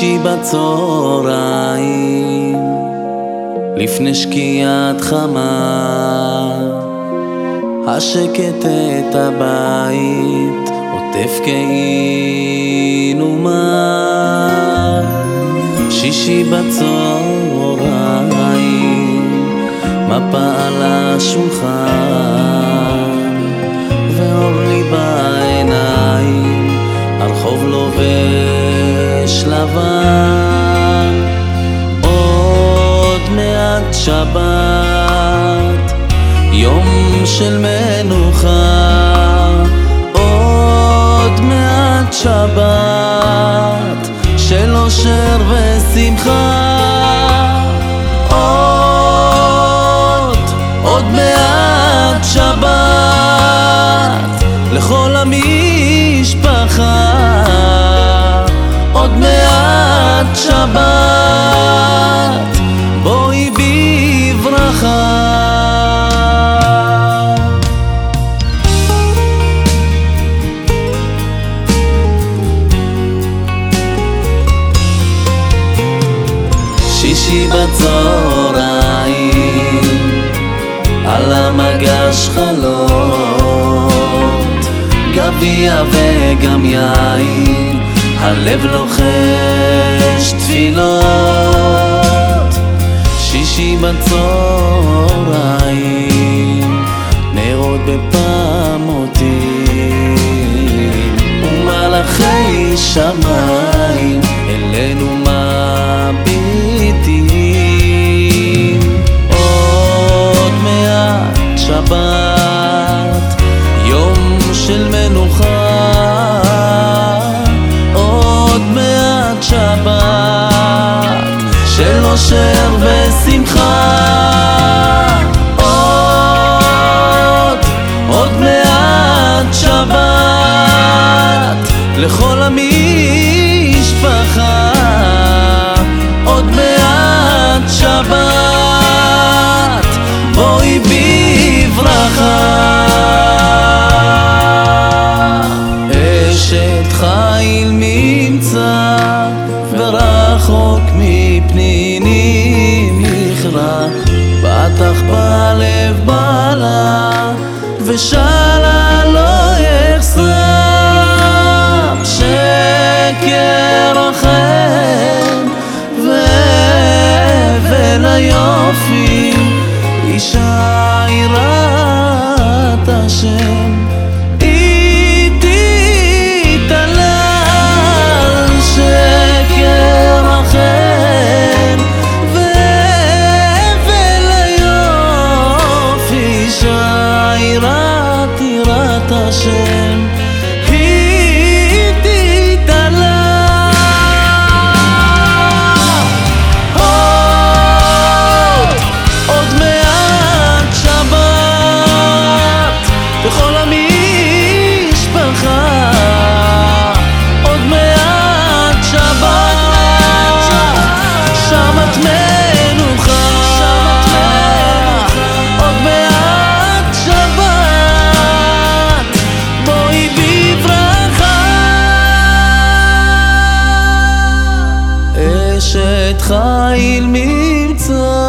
שישי בצהריים, לפני שקיעת חמה, השקט את הבית עוטף כאילו מה. שישי בצהריים, מפה על השולחן, ואור לי בעיניים, הרחוב לובש מעט שבת, יום של מנוחה, עוד מעט שבת, של אושר ושמחה. עוד, עוד מעט שבת, לכל המשפחה. עוד מעט שבת, שישי בצהריים, על המגש חלות, גביע וגם יין, הלב לוחש תפילות. שישי בצהריים, נרות בפעמותים, ומלאכי שמיים אלינו של אושר ושמחה. עוד, עוד מעט שבת, לכל המשפחה. עוד מעט שבת, בואי בברכה. אשת חיל נמצא, בטח בלב בעלה, ושאלה לא יחסר, שקר אחר, והבל היופי, אישה יראת השם. 是。את חיל מבצע